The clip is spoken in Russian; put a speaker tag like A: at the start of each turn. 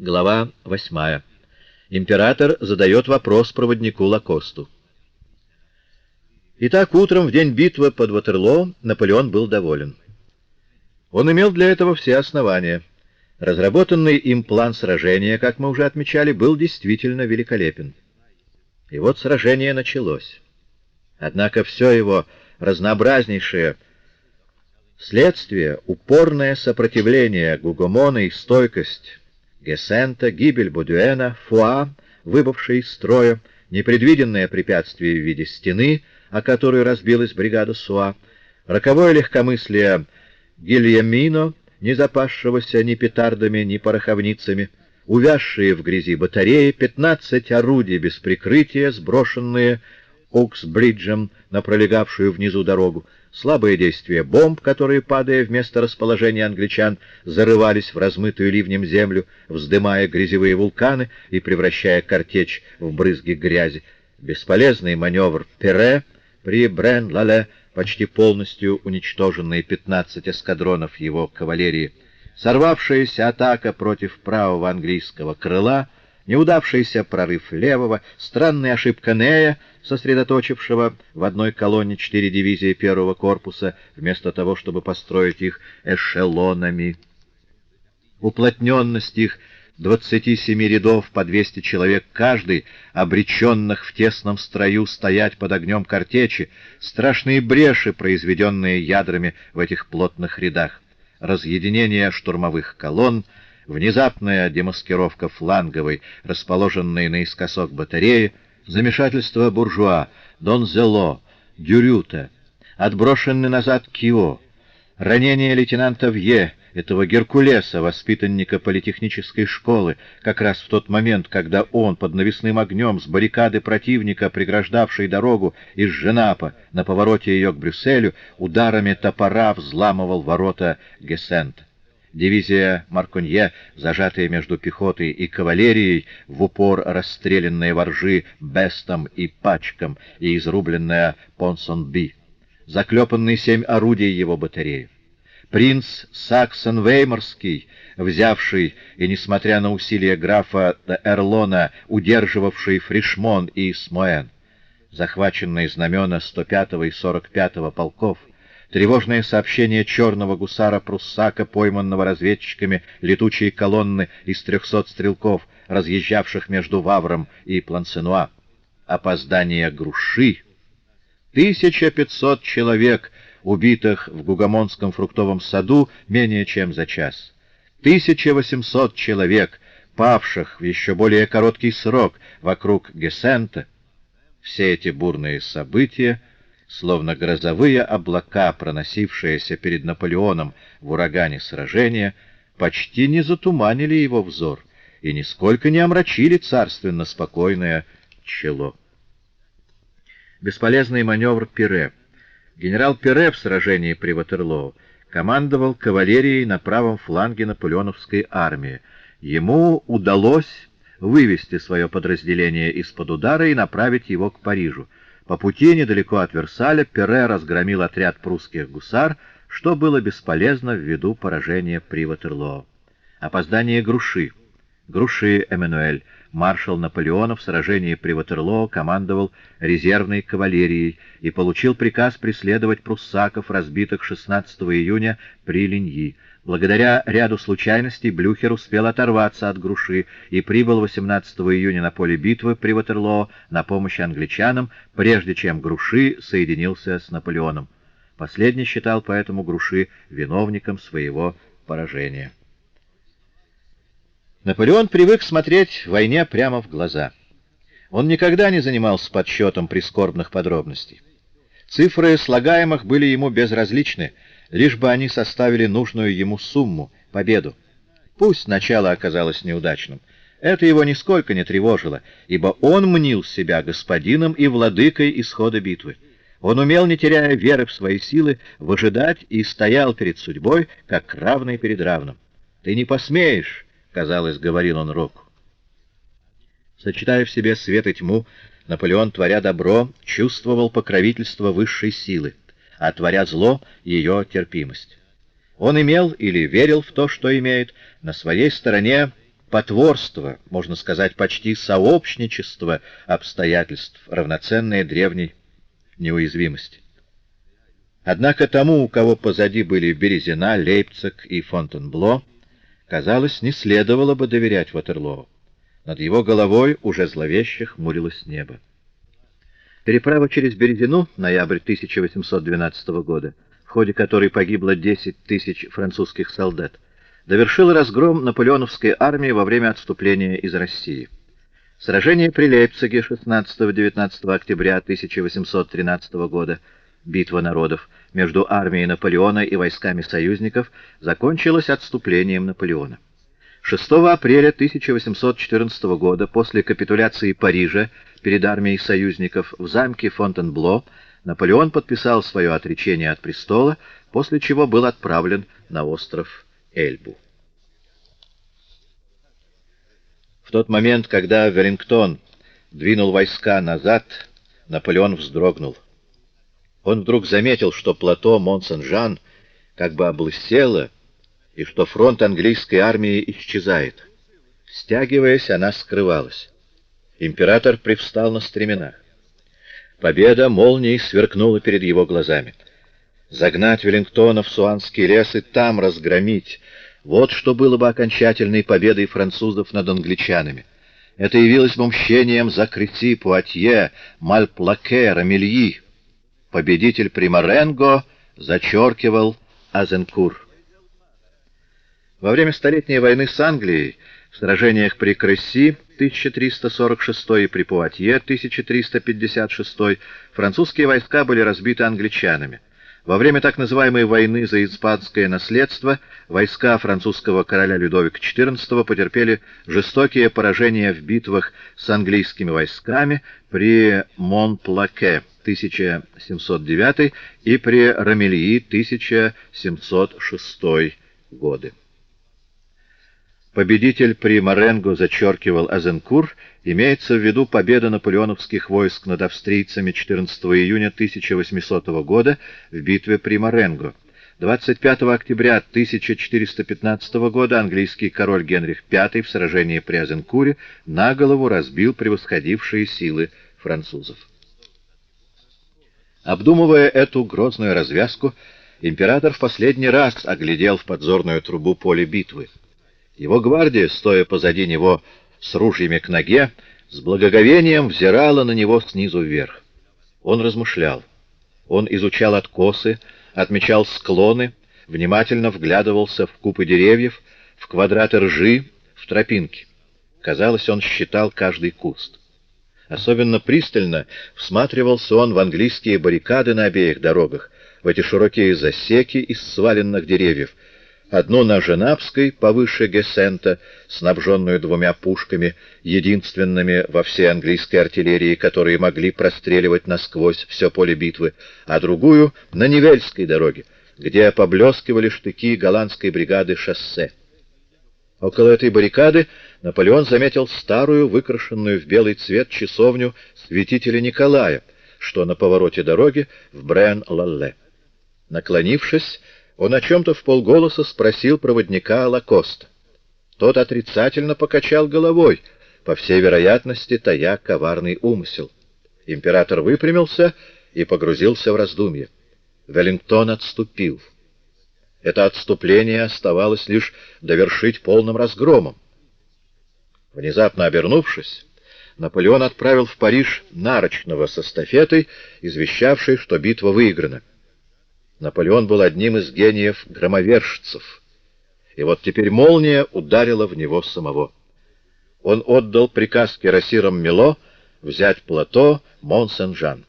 A: Глава 8. Император задает вопрос проводнику Лакосту. Итак, утром в день битвы под Ватерлоо Наполеон был доволен. Он имел для этого все основания. Разработанный им план сражения, как мы уже отмечали, был действительно великолепен. И вот сражение началось. Однако все его разнообразнейшее следствие, упорное сопротивление Гугомона и стойкость Гессента, гибель Бодуэна, Фуа, выбывший из строя, непредвиденное препятствие в виде стены, о которой разбилась бригада Суа, роковое легкомыслие Гильямино, не запасшегося ни петардами, ни пороховницами, увязшие в грязи батареи, пятнадцать орудий без прикрытия, сброшенные Оксбриджем на пролегавшую внизу дорогу, слабое действие бомб, которые, падая вместо расположения англичан, зарывались в размытую ливнем землю, вздымая грязевые вулканы и превращая картечь в брызги грязи, бесполезный маневр Пере при Брен-Лале, почти полностью уничтоженные 15 эскадронов его кавалерии, сорвавшаяся атака против правого английского крыла — неудавшийся прорыв левого, странная ошибка Нея, сосредоточившего в одной колонне четыре дивизии первого корпуса, вместо того, чтобы построить их эшелонами. Уплотненность их 27 рядов по 200 человек каждый, обреченных в тесном строю стоять под огнем картечи, страшные бреши, произведенные ядрами в этих плотных рядах, разъединение штурмовых колонн, внезапная демаскировка фланговой, расположенной наискосок батареи, замешательство буржуа, Донзело, Дюрюта, отброшенный назад Кио, ранение лейтенанта Вье, этого Геркулеса, воспитанника политехнической школы, как раз в тот момент, когда он под навесным огнем с баррикады противника, преграждавшей дорогу из Женапа на повороте ее к Брюсселю, ударами топора взламывал ворота Гессента. Дивизия Марконье, зажатая между пехотой и кавалерией, в упор расстрелянная воржи Бестом и Пачком и изрубленная Понсон-Би. Заклепанные семь орудий его батареи. Принц Саксон-Веймарский, взявший и, несмотря на усилия графа Эрлона, удерживавший Фришмон и Смоэн. Захваченные знамена 105 и 45 полков, Тревожное сообщение черного гусара Пруссака, пойманного разведчиками летучие колонны из трехсот стрелков, разъезжавших между Вавром и Плансенуа. Опоздание Груши. 1500 человек, убитых в Гугамонском фруктовом саду менее чем за час. 1800 человек, павших в еще более короткий срок вокруг Гессента. Все эти бурные события — словно грозовые облака, проносившиеся перед Наполеоном в урагане сражения, почти не затуманили его взор и нисколько не омрачили царственно спокойное чело. Бесполезный маневр Пире. Генерал Пире в сражении при Ватерлоо командовал кавалерией на правом фланге наполеоновской армии. Ему удалось вывести свое подразделение из-под удара и направить его к Парижу. По пути недалеко от Версаля Пере разгромил отряд прусских гусар, что было бесполезно ввиду поражения при Ватерлоо. Опоздание Груши. Груши Эммануэль, маршал Наполеона в сражении при Ватерлоо командовал резервной кавалерией и получил приказ преследовать пруссаков, разбитых 16 июня при Линьи. Благодаря ряду случайностей Блюхер успел оторваться от груши и прибыл 18 июня на поле битвы при Ватерлоо на помощь англичанам, прежде чем груши соединился с Наполеоном. Последний считал поэтому груши виновником своего поражения. Наполеон привык смотреть войне прямо в глаза. Он никогда не занимался подсчетом прискорбных подробностей. Цифры слагаемых были ему безразличны, лишь бы они составили нужную ему сумму, победу. Пусть начало оказалось неудачным. Это его нисколько не тревожило, ибо он мнил себя господином и владыкой исхода битвы. Он умел, не теряя веры в свои силы, выжидать и стоял перед судьбой, как равный перед равным. «Ты не посмеешь!» — казалось, говорил он Року. Сочетая в себе свет и тьму, Наполеон, творя добро, чувствовал покровительство высшей силы а творя зло — ее терпимость. Он имел или верил в то, что имеет, на своей стороне потворство, можно сказать, почти сообщничество обстоятельств, равноценное древней неуязвимости. Однако тому, у кого позади были Березина, Лейпциг и Фонтенбло, казалось, не следовало бы доверять Ватерлоу. Над его головой уже зловеще хмурилось небо. Переправа через Березину, ноябрь 1812 года, в ходе которой погибло 10 тысяч французских солдат, довершила разгром наполеоновской армии во время отступления из России. Сражение при Лейпциге 16-19 октября 1813 года – битва народов между армией Наполеона и войсками союзников закончилась отступлением Наполеона. 6 апреля 1814 года, после капитуляции Парижа перед армией союзников в замке Фонтенбло, Наполеон подписал свое отречение от престола, после чего был отправлен на остров Эльбу. В тот момент, когда Веллингтон двинул войска назад, Наполеон вздрогнул. Он вдруг заметил, что плато Мон-Сен-Жан как бы облысело, и что фронт английской армии исчезает. Стягиваясь, она скрывалась. Император привстал на стременах. Победа молнией сверкнула перед его глазами. Загнать Веллингтона в Суанский лес и там разгромить — вот что было бы окончательной победой французов над англичанами. Это явилось бы мщением за Крети, Пуатье, Мальплаке, Рамельи. Победитель Примаренго зачеркивал Азенкур. Во время Столетней войны с Англией в сражениях при Кресси 1346 и при Пуатье 1356 французские войска были разбиты англичанами. Во время так называемой войны за испанское наследство войска французского короля Людовика XIV потерпели жестокие поражения в битвах с английскими войсками при Монплаке 1709 и при Рамельи 1706 годы. Победитель при Маренго зачеркивал Азенкур, имеется в виду победа наполеоновских войск над австрийцами 14 июня 1800 года в битве при Маренго. 25 октября 1415 года английский король Генрих V в сражении при Азенкуре на голову разбил превосходившие силы французов. Обдумывая эту грозную развязку, император в последний раз оглядел в подзорную трубу поле битвы. Его гвардия, стоя позади него с ружьями к ноге, с благоговением взирала на него снизу вверх. Он размышлял. Он изучал откосы, отмечал склоны, внимательно вглядывался в купы деревьев, в квадраты ржи, в тропинки. Казалось, он считал каждый куст. Особенно пристально всматривался он в английские баррикады на обеих дорогах, в эти широкие засеки из сваленных деревьев, одну на Женавской, повыше Гессента, снабженную двумя пушками, единственными во всей английской артиллерии, которые могли простреливать насквозь все поле битвы, а другую — на Невельской дороге, где поблескивали штыки голландской бригады шоссе. Около этой баррикады Наполеон заметил старую, выкрашенную в белый цвет часовню святителя Николая, что на повороте дороги в Брен-Лалле. Наклонившись, он о чем-то в полголоса спросил проводника Лакоста. Тот отрицательно покачал головой, по всей вероятности, тая коварный умысел. Император выпрямился и погрузился в раздумье. Веллингтон отступил. Это отступление оставалось лишь довершить полным разгромом. Внезапно обернувшись, Наполеон отправил в Париж нарочного со стафетой, извещавшей, что битва выиграна. Наполеон был одним из гениев громовержцев, и вот теперь молния ударила в него самого. Он отдал приказ кирасирам Мело взять плато Мон-Сен-Жан.